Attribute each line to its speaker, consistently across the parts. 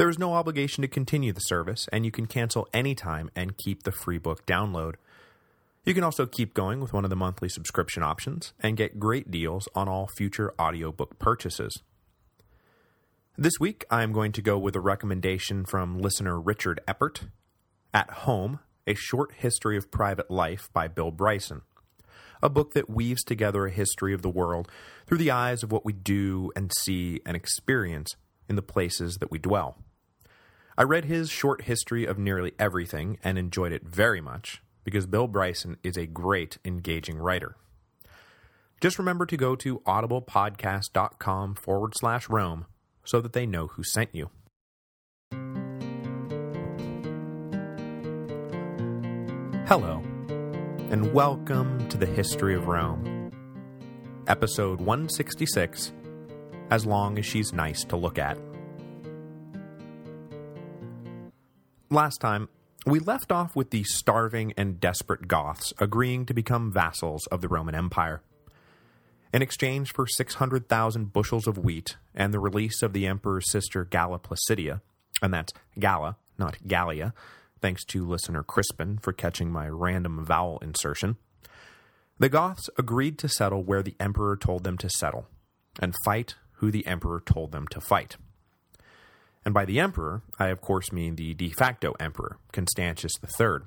Speaker 1: There is no obligation to continue the service, and you can cancel anytime and keep the free book download. You can also keep going with one of the monthly subscription options and get great deals on all future audiobook purchases. This week, I am going to go with a recommendation from listener Richard Eppert, At Home, A Short History of Private Life by Bill Bryson, a book that weaves together a history of the world through the eyes of what we do and see and experience in the places that we dwell. I read his short history of nearly everything and enjoyed it very much, because Bill Bryson is a great, engaging writer. Just remember to go to audiblepodcast.com forward slash Rome so that they know who sent you. Hello, and welcome to the History of Rome. Episode 166, As Long as She's Nice to Look At. Last time, we left off with the starving and desperate Goths agreeing to become vassals of the Roman Empire. In exchange for 600,000 bushels of wheat and the release of the emperor's sister Galla Placidia, and that's Galla, not Gallia, thanks to listener Crispin for catching my random vowel insertion, the Goths agreed to settle where the emperor told them to settle, and fight who the emperor told them to fight. And by the emperor, I of course mean the de facto emperor, Constantius III,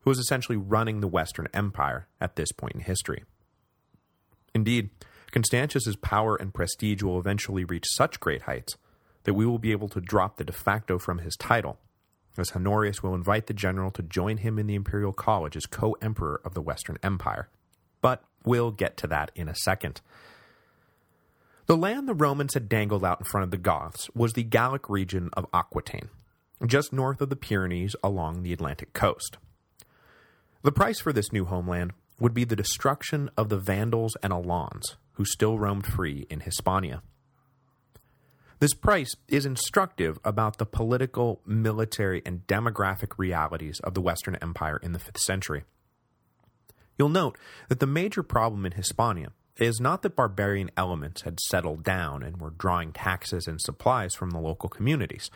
Speaker 1: who was essentially running the Western Empire at this point in history. Indeed, Constantius's power and prestige will eventually reach such great heights that we will be able to drop the de facto from his title, as Honorius will invite the general to join him in the imperial college as co-emperor of the Western Empire. But we'll get to that in a second. The land the Romans had dangled out in front of the Goths was the Gallic region of Aquitaine, just north of the Pyrenees along the Atlantic coast. The price for this new homeland would be the destruction of the Vandals and Alans, who still roamed free in Hispania. This price is instructive about the political, military, and demographic realities of the Western Empire in the 5th century. You'll note that the major problem in Hispania is not that barbarian elements had settled down and were drawing taxes and supplies from the local communities.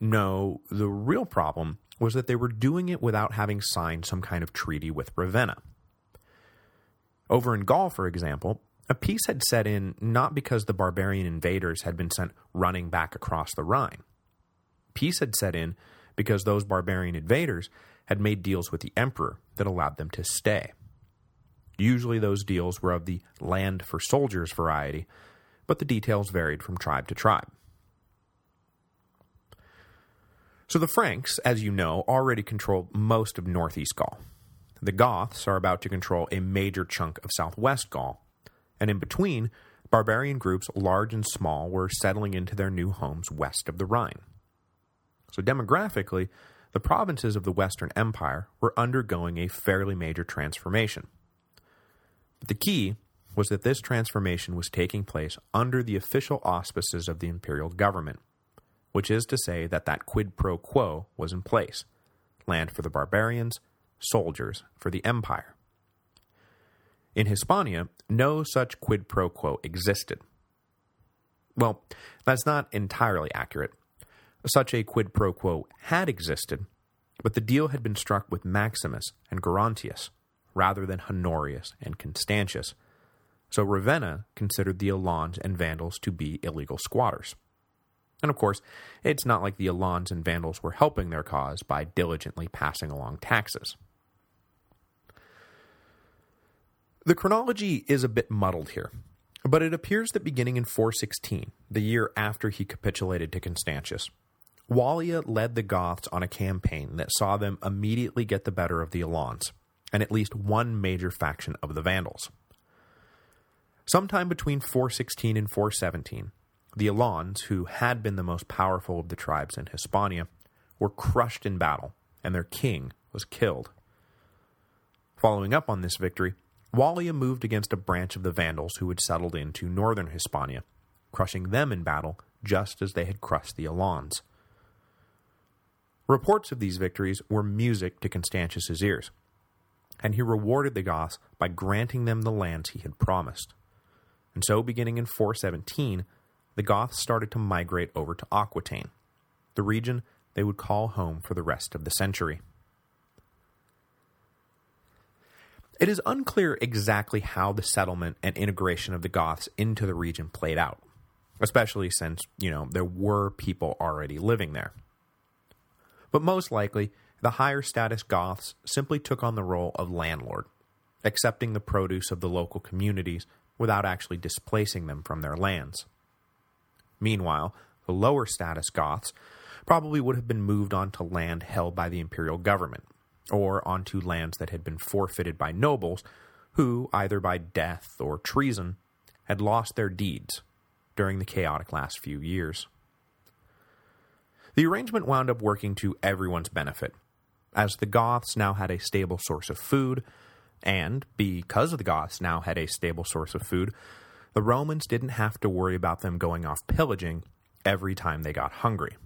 Speaker 1: No, the real problem was that they were doing it without having signed some kind of treaty with Ravenna. Over in Gaul, for example, a peace had set in not because the barbarian invaders had been sent running back across the Rhine. Peace had set in because those barbarian invaders had made deals with the emperor that allowed them to stay. Usually those deals were of the land for soldiers variety, but the details varied from tribe to tribe. So the Franks, as you know, already controlled most of northeast Gaul. The Goths are about to control a major chunk of southwest Gaul, and in between, barbarian groups large and small were settling into their new homes west of the Rhine. So demographically, the provinces of the Western Empire were undergoing a fairly major transformation. The key was that this transformation was taking place under the official auspices of the imperial government, which is to say that that quid pro quo was in place, land for the barbarians, soldiers for the empire. In Hispania, no such quid pro quo existed. Well, that's not entirely accurate. Such a quid pro quo had existed, but the deal had been struck with Maximus and Gerontius, rather than Honorius and Constantius, so Ravenna considered the Alans and Vandals to be illegal squatters. And of course, it's not like the Alans and Vandals were helping their cause by diligently passing along taxes. The chronology is a bit muddled here, but it appears that beginning in 416, the year after he capitulated to Constantius, Wallia led the Goths on a campaign that saw them immediately get the better of the Alans, and at least one major faction of the Vandals. Sometime between 416 and 417, the Alans, who had been the most powerful of the tribes in Hispania, were crushed in battle and their king was killed. Following up on this victory, Wallia moved against a branch of the Vandals who had settled into northern Hispania, crushing them in battle just as they had crushed the Alans. Reports of these victories were music to Constantius's ears, and he rewarded the Goths by granting them the lands he had promised. And so, beginning in 417, the Goths started to migrate over to Aquitaine, the region they would call home for the rest of the century. It is unclear exactly how the settlement and integration of the Goths into the region played out, especially since, you know, there were people already living there. But most likely, the higher status Goths simply took on the role of landlord, accepting the produce of the local communities without actually displacing them from their lands. Meanwhile, the lower status Goths probably would have been moved onto land held by the imperial government, or onto lands that had been forfeited by nobles who, either by death or treason, had lost their deeds during the chaotic last few years. The arrangement wound up working to everyone's benefit, as the Goths now had a stable source of food, and because the Goths now had a stable source of food, the Romans didn't have to worry about them going off pillaging every time they got hungry.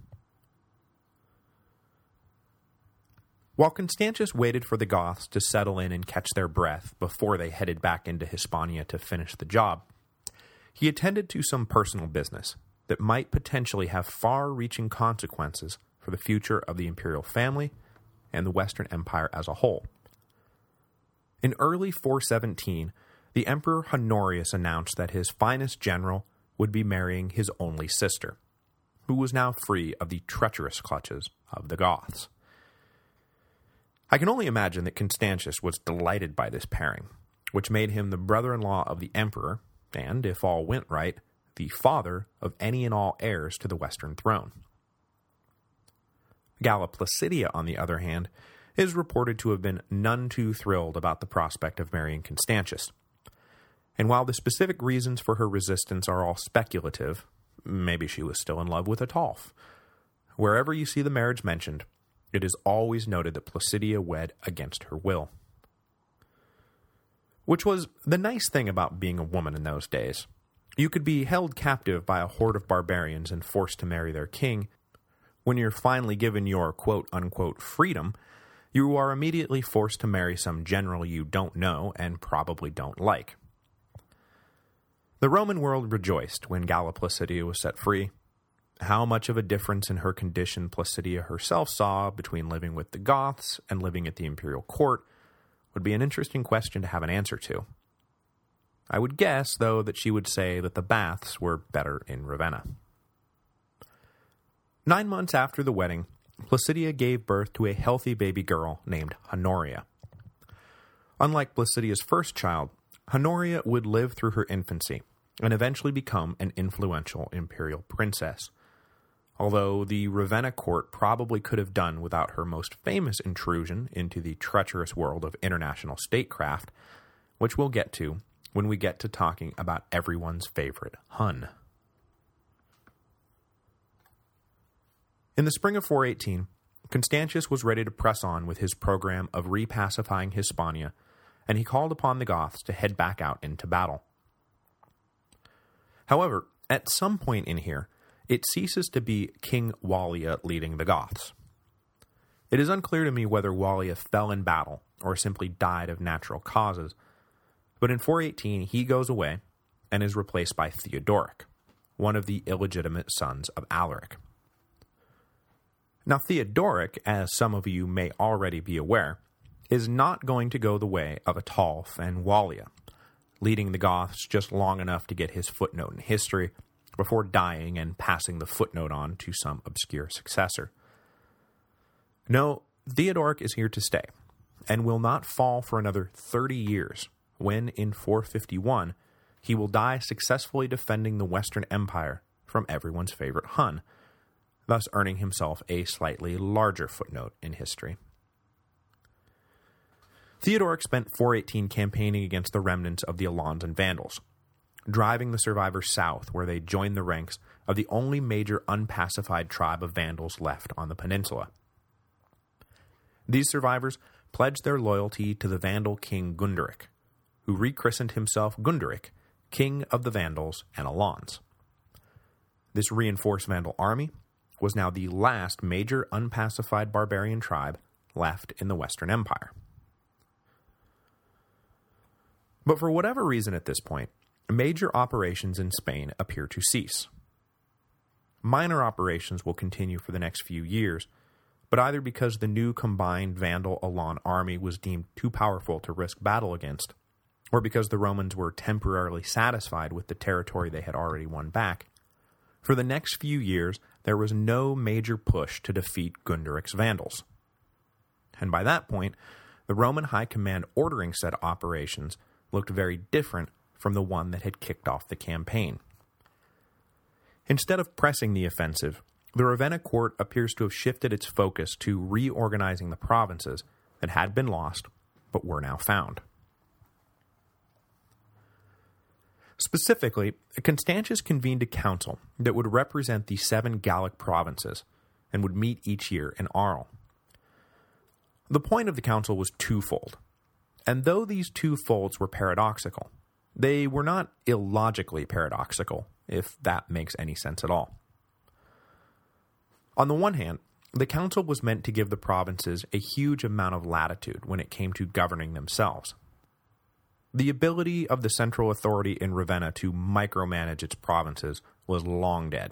Speaker 1: While Constantius waited for the Goths to settle in and catch their breath before they headed back into Hispania to finish the job, he attended to some personal business that might potentially have far-reaching consequences for the future of the imperial family and the Western Empire as a whole. In early 417, the Emperor Honorius announced that his finest general would be marrying his only sister, who was now free of the treacherous clutches of the Goths. I can only imagine that Constantius was delighted by this pairing, which made him the brother-in-law of the emperor, and, if all went right, the father of any and all heirs to the western throne. Galla Placidia, on the other hand, is reported to have been none too thrilled about the prospect of marrying Constantius. And while the specific reasons for her resistance are all speculative, maybe she was still in love with Ataulf. Wherever you see the marriage mentioned, it is always noted that Placidia wed against her will. Which was the nice thing about being a woman in those days. You could be held captive by a horde of barbarians and forced to marry their king. When you're finally given your quote-unquote freedom, you are immediately forced to marry some general you don't know and probably don't like. The Roman world rejoiced when Galla Placidia was set free, how much of a difference in her condition Placidia herself saw between living with the Goths and living at the imperial court would be an interesting question to have an answer to. I would guess, though, that she would say that the baths were better in Ravenna. Nine months after the wedding, Placidia gave birth to a healthy baby girl named Honoria. Unlike Placidia's first child, Honoria would live through her infancy and eventually become an influential imperial princess although the Ravenna court probably could have done without her most famous intrusion into the treacherous world of international statecraft, which we'll get to when we get to talking about everyone's favorite Hun. In the spring of 418, Constantius was ready to press on with his program of repacifying Hispania, and he called upon the Goths to head back out into battle. However, at some point in here, it ceases to be King Wallia leading the Goths. It is unclear to me whether Wallia fell in battle or simply died of natural causes, but in 418 he goes away and is replaced by Theodoric, one of the illegitimate sons of Alaric. Now Theodoric, as some of you may already be aware, is not going to go the way of Ataulf and Wallia, leading the Goths just long enough to get his footnote in history before dying and passing the footnote on to some obscure successor. No, Theodoric is here to stay, and will not fall for another 30 years, when, in 451, he will die successfully defending the Western Empire from everyone's favorite Hun, thus earning himself a slightly larger footnote in history. Theodoric spent 418 campaigning against the remnants of the Alans and Vandals, driving the survivors south where they joined the ranks of the only major unpacified tribe of Vandals left on the peninsula. These survivors pledged their loyalty to the Vandal king Gunderic, who rechristened himself Gunderic, king of the Vandals and Alans. This reinforced Vandal army was now the last major unpacified barbarian tribe left in the Western Empire. But for whatever reason at this point, major operations in Spain appear to cease. Minor operations will continue for the next few years, but either because the new combined Vandal-Alan army was deemed too powerful to risk battle against, or because the Romans were temporarily satisfied with the territory they had already won back, for the next few years there was no major push to defeat Gunderic's Vandals. And by that point, the Roman High Command ordering said operations looked very different from the one that had kicked off the campaign. Instead of pressing the offensive, the Ravenna court appears to have shifted its focus to reorganizing the provinces that had been lost but were now found. Specifically, Constantius convened a council that would represent the seven Gallic provinces and would meet each year in Arles. The point of the council was twofold, and though these two folds were paradoxical, they were not illogically paradoxical, if that makes any sense at all. On the one hand, the council was meant to give the provinces a huge amount of latitude when it came to governing themselves. The ability of the central authority in Ravenna to micromanage its provinces was long dead,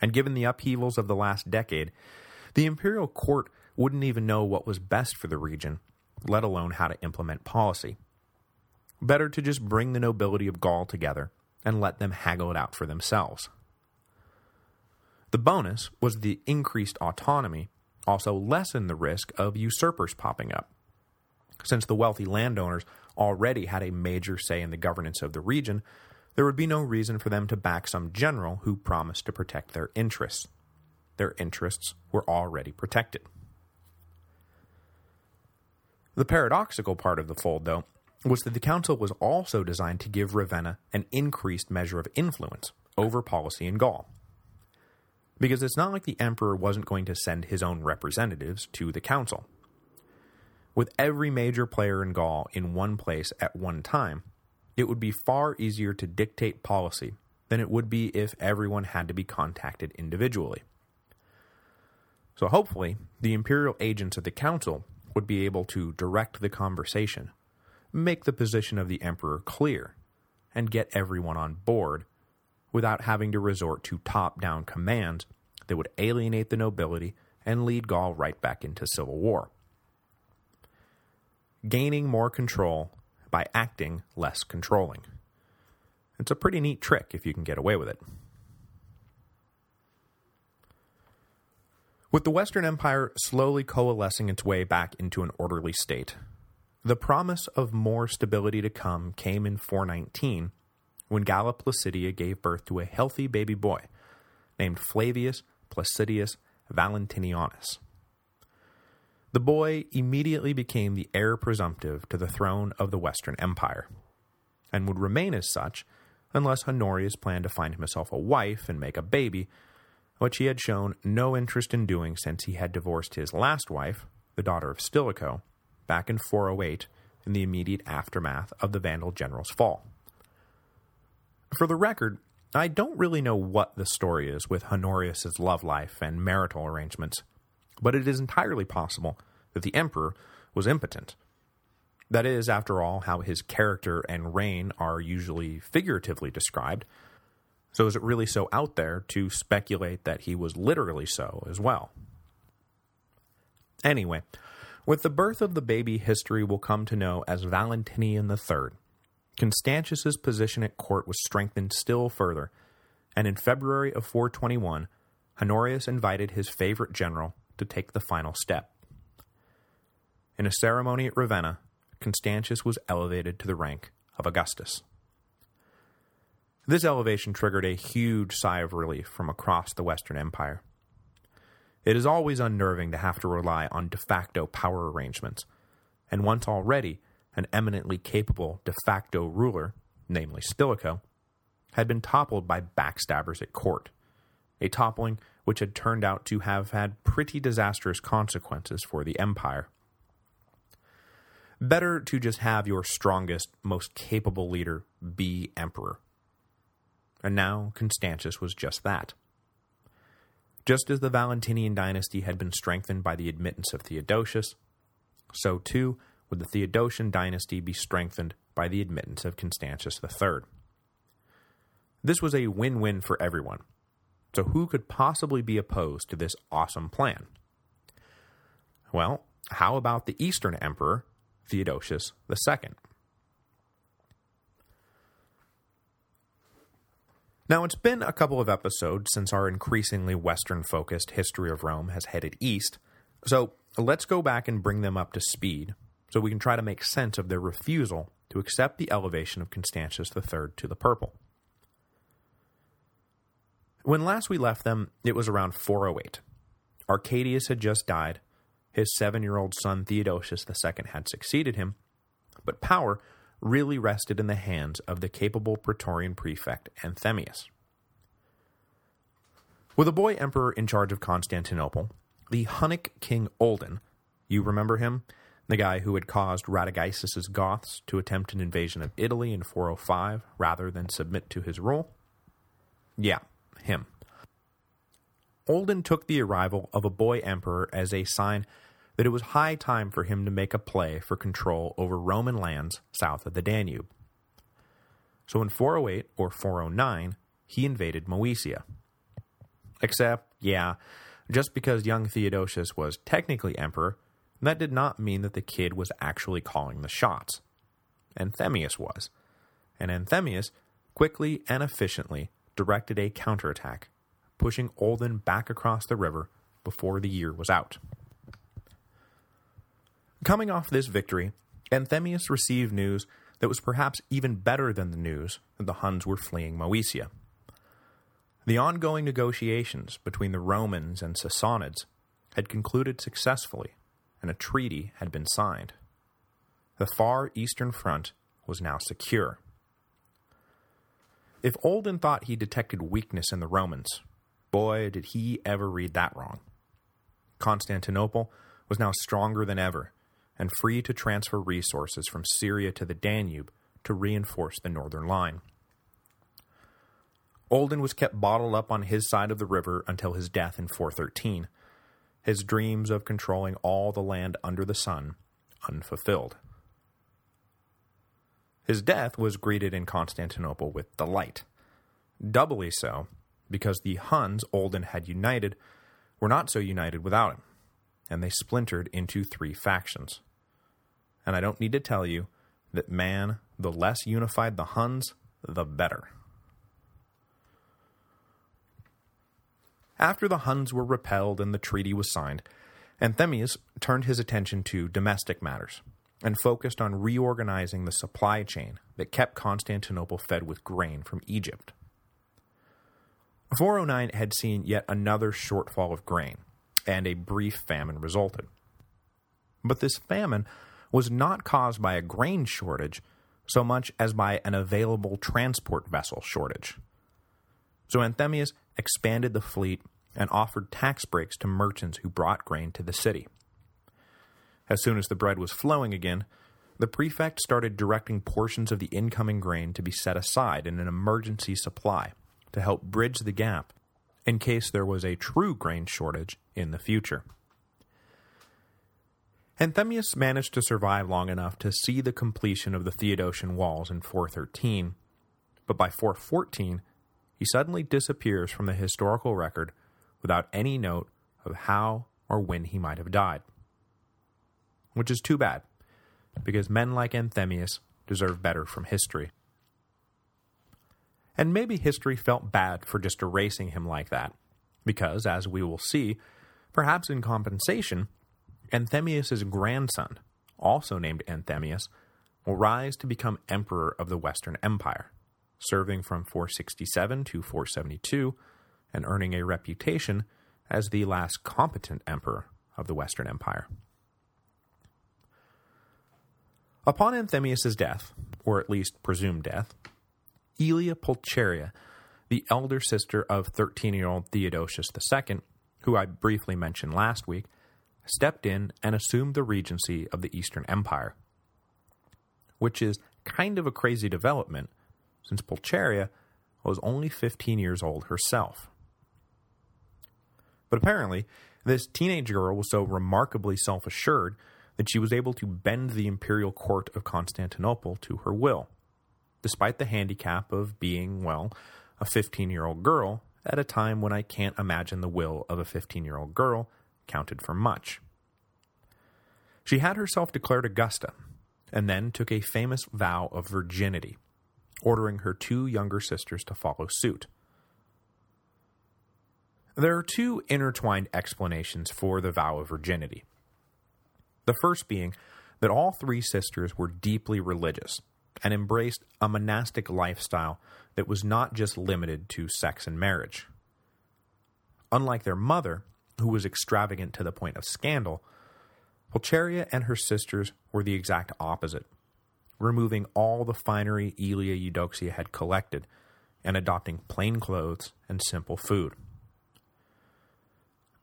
Speaker 1: and given the upheavals of the last decade, the imperial court wouldn't even know what was best for the region, let alone how to implement policy. Better to just bring the nobility of Gaul together and let them haggle it out for themselves. The bonus was the increased autonomy also lessened the risk of usurpers popping up. Since the wealthy landowners already had a major say in the governance of the region, there would be no reason for them to back some general who promised to protect their interests. Their interests were already protected. The paradoxical part of the fold, though, was that the council was also designed to give Ravenna an increased measure of influence over policy in Gaul. Because it's not like the emperor wasn't going to send his own representatives to the council. With every major player in Gaul in one place at one time, it would be far easier to dictate policy than it would be if everyone had to be contacted individually. So hopefully, the imperial agents of the council would be able to direct the conversation, make the position of the emperor clear, and get everyone on board without having to resort to top-down commands that would alienate the nobility and lead Gaul right back into civil war gaining more control by acting less controlling. It's a pretty neat trick if you can get away with it. With the Western Empire slowly coalescing its way back into an orderly state, the promise of more stability to come came in 419 when Galla Placidia gave birth to a healthy baby boy named Flavius Placidius Valentinianus. The boy immediately became the heir presumptive to the throne of the Western Empire, and would remain as such unless Honorius planned to find himself a wife and make a baby, which he had shown no interest in doing since he had divorced his last wife, the daughter of Stilicho, back in 408 in the immediate aftermath of the Vandal general's fall. For the record, I don't really know what the story is with Honorius's love life and marital arrangements, but it is entirely possible that the emperor was impotent. That is, after all, how his character and reign are usually figuratively described, so is it really so out there to speculate that he was literally so as well? Anyway, with the birth of the baby history will come to know as Valentinian III, Constantius's position at court was strengthened still further, and in February of 421, Honorius invited his favorite general, to take the final step. In a ceremony at Ravenna, Constantius was elevated to the rank of Augustus. This elevation triggered a huge sigh of relief from across the Western Empire. It is always unnerving to have to rely on de facto power arrangements, and once already an eminently capable de facto ruler, namely Stilicho, had been toppled by backstabbers at court, a toppling which had turned out to have had pretty disastrous consequences for the empire. Better to just have your strongest, most capable leader be emperor. And now Constantius was just that. Just as the Valentinian dynasty had been strengthened by the admittance of Theodosius, so too would the Theodosian dynasty be strengthened by the admittance of Constantius III. This was a win-win for everyone, so who could possibly be opposed to this awesome plan? Well, how about the Eastern Emperor, Theodosius II? Now, it's been a couple of episodes since our increasingly Western-focused history of Rome has headed east, so let's go back and bring them up to speed so we can try to make sense of their refusal to accept the elevation of Constantius III to the purple. When last we left them, it was around 408. Arcadius had just died, his seven-year-old son Theodosius II had succeeded him, but power really rested in the hands of the capable Praetorian prefect Anthemius. With a boy emperor in charge of Constantinople, the Hunnic king Uldin, you remember him? The guy who had caused Radagaisus's Goths to attempt an invasion of Italy in 405 rather than submit to his rule? Yeah, him. Uldin took the arrival of a boy emperor as a sign that it was high time for him to make a play for control over Roman lands south of the Danube. So in 408 or 409, he invaded Moesia. Except, yeah, just because young Theodosius was technically emperor, that did not mean that the kid was actually calling the shots. Anthemius was. And Anthemius quickly and efficiently directed a counterattack, pushing Uldin back across the river before the year was out. Coming off this victory, Anthemius received news that was perhaps even better than the news that the Huns were fleeing Moesia. The ongoing negotiations between the Romans and Sassanids had concluded successfully, and a treaty had been signed. The far eastern front was now secure. If Uldin thought he detected weakness in the Romans, boy, did he ever read that wrong. Constantinople was now stronger than ever, and free to transfer resources from Syria to the Danube to reinforce the northern line. Uldin was kept bottled up on his side of the river until his death in 413, his dreams of controlling all the land under the sun unfulfilled. His death was greeted in Constantinople with delight, doubly so because the Huns Uldin had united were not so united without him and they splintered into three factions. And I don't need to tell you that, man, the less unified the Huns, the better. After the Huns were repelled and the treaty was signed, Anthemius turned his attention to domestic matters and focused on reorganizing the supply chain that kept Constantinople fed with grain from Egypt. 409 had seen yet another shortfall of grain, and a brief famine resulted. But this famine was not caused by a grain shortage so much as by an available transport vessel shortage. So Anthemius expanded the fleet and offered tax breaks to merchants who brought grain to the city. As soon as the bread was flowing again, the prefect started directing portions of the incoming grain to be set aside in an emergency supply to help bridge the gap in case there was a true grain shortage in the future. Anthemius managed to survive long enough to see the completion of the Theodosian walls in 413, but by 414 he suddenly disappears from the historical record without any note of how or when he might have died. Which is too bad, because men like Anthemius deserve better from history. And maybe history felt bad for just erasing him like that, because, as we will see, perhaps in compensation, Anthemius' grandson, also named Anthemius, will rise to become emperor of the Western Empire, serving from 467 to 472, and earning a reputation as the last competent emperor of the Western Empire. Upon Anthemius' death, or at least presumed death, Aelia Pulcheria, the elder sister of 13-year-old Theodosius II, who I briefly mentioned last week, stepped in and assumed the regency of the Eastern Empire, which is kind of a crazy development, since Pulcheria was only 15 years old herself. But apparently, this teenage girl was so remarkably self-assured that she was able to bend the imperial court of Constantinople to her will, despite the handicap of being, well, a 15-year-old girl at a time when I can't imagine the will of a 15-year-old girl counted for much. She had herself declared Augusta, and then took a famous vow of virginity, ordering her two younger sisters to follow suit. There are two intertwined explanations for the vow of virginity. The first being that all three sisters were deeply religious and embraced a monastic lifestyle that was not just limited to sex and marriage. Unlike their mother, who was extravagant to the point of scandal, Pulcheria and her sisters were the exact opposite, removing all the finery Aelia Eudoxia had collected and adopting plain clothes and simple food.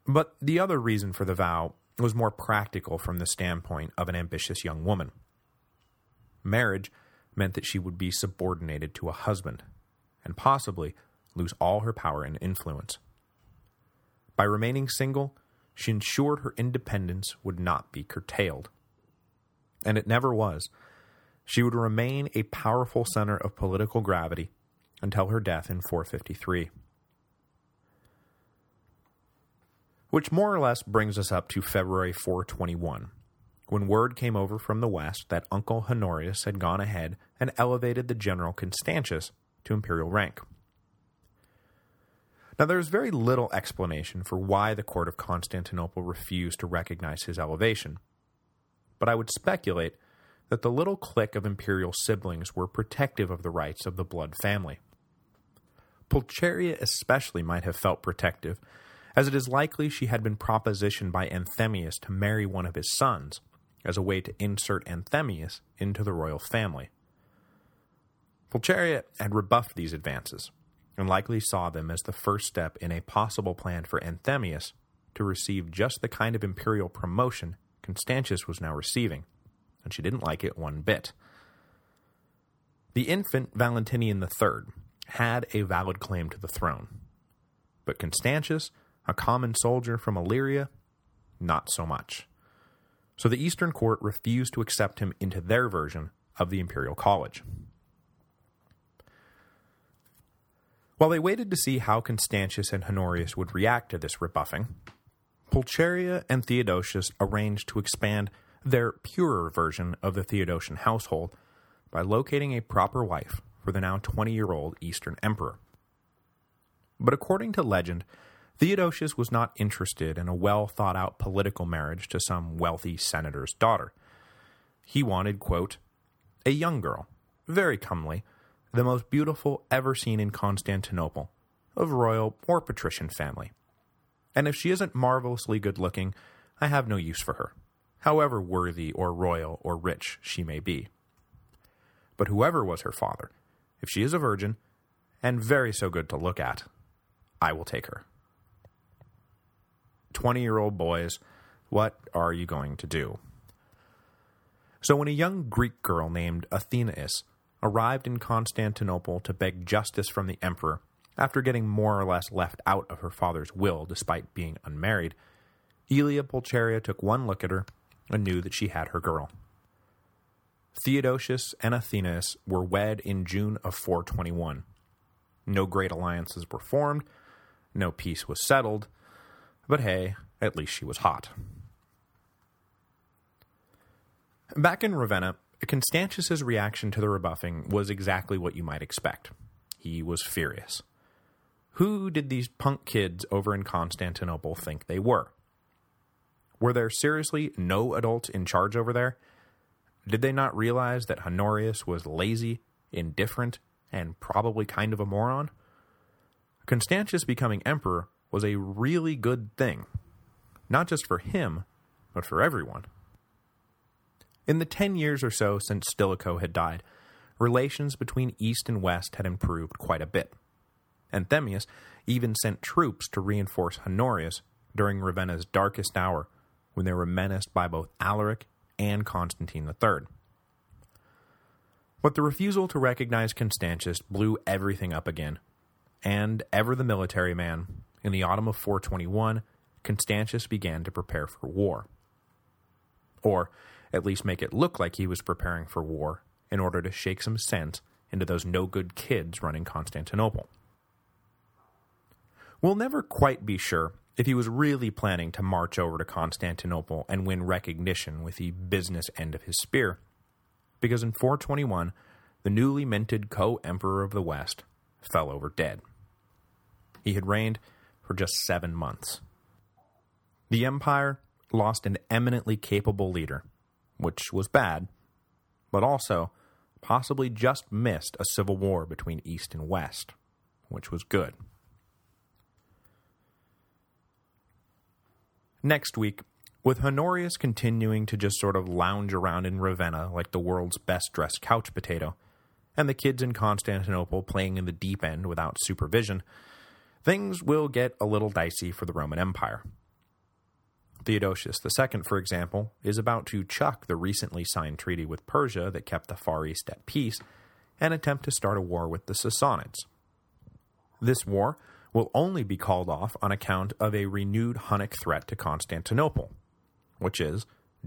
Speaker 1: But the other reason for the vow was more practical from the standpoint of an ambitious young woman. Marriage meant that she would be subordinated to a husband, and possibly lose all her power and influence. By remaining single, she ensured her independence would not be curtailed. And it never was. She would remain a powerful center of political gravity until her death in 453. Which more or less brings us up to February 421, when word came over from the west that Uncle Honorius had gone ahead and elevated the general Constantius to imperial rank. Now there is very little explanation for why the court of Constantinople refused to recognize his elevation, but I would speculate that the little clique of imperial siblings were protective of the rights of the blood family. Pulcheria especially might have felt protective as it is likely she had been propositioned by Anthemius to marry one of his sons, as a way to insert Anthemius into the royal family. Pulcheria had rebuffed these advances, and likely saw them as the first step in a possible plan for Anthemius to receive just the kind of imperial promotion Constantius was now receiving, and she didn't like it one bit. The infant Valentinian III had a valid claim to the throne, but Constantius a common soldier from Illyria? Not so much. So the Eastern Court refused to accept him into their version of the Imperial College. While they waited to see how Constantius and Honorius would react to this rebuffing, Pulcheria and Theodosius arranged to expand their purer version of the Theodosian household by locating a proper wife for the now 20-year-old Eastern Emperor. But according to legend, Theodosius was not interested in a well-thought-out political marriage to some wealthy senator's daughter. He wanted, quote, a young girl, very comely, the most beautiful ever seen in Constantinople, of royal or patrician family. And if she isn't marvelously good-looking, I have no use for her, however worthy or royal or rich she may be. But whoever was her father, if she is a virgin, and very so good to look at, I will take her. 20-year-old boys, what are you going to do? So when a young Greek girl named Athenais arrived in Constantinople to beg justice from the emperor after getting more or less left out of her father's will despite being unmarried, Aelia Pulcheria took one look at her and knew that she had her girl. Theodosius and Athenais were wed in June of 421. No great alliances were formed, no peace was settled, but hey, at least she was hot. Back in Ravenna, Constantius's reaction to the rebuffing was exactly what you might expect. He was furious. Who did these punk kids over in Constantinople think they were? Were there seriously no adults in charge over there? Did they not realize that Honorius was lazy, indifferent, and probably kind of a moron? Constantius becoming emperor was a really good thing, not just for him, but for everyone. In the ten years or so since Stilicho had died, relations between East and West had improved quite a bit. Anthemius even sent troops to reinforce Honorius during Ravenna's darkest hour when they were menaced by both Alaric and Constantine III. But the refusal to recognize Constantius blew everything up again, and, ever the military man, in the autumn of 421, Constantius began to prepare for war. Or, at least make it look like he was preparing for war in order to shake some sense into those no-good kids running Constantinople. We'll never quite be sure if he was really planning to march over to Constantinople and win recognition with the business end of his spear, because in 421, the newly minted co-emperor of the West fell over dead. He had reigned for just seven months. The empire lost an eminently capable leader, which was bad, but also possibly just missed a civil war between East and West, which was good. Next week, with Honorius continuing to just sort of lounge around in Ravenna like the world's best-dressed couch potato, and the kids in Constantinople playing in the deep end without supervision, things will get a little dicey for the Roman Empire. Theodosius II, for example, is about to chuck the recently signed treaty with Persia that kept the Far East at peace and attempt to start a war with the Sassanids. This war will only be called off on account of a renewed Hunnic threat to Constantinople, which is,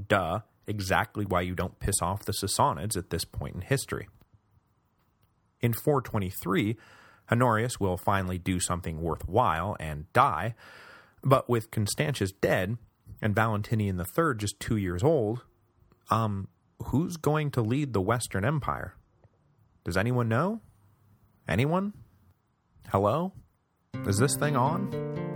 Speaker 1: duh, exactly why you don't piss off the Sassanids at this point in history. In 423, Honorius will finally do something worthwhile and die, but with Constantius dead, and Valentinian III just two years old, um, who's going to lead the Western Empire? Does anyone know? Anyone? Hello? Is this thing on?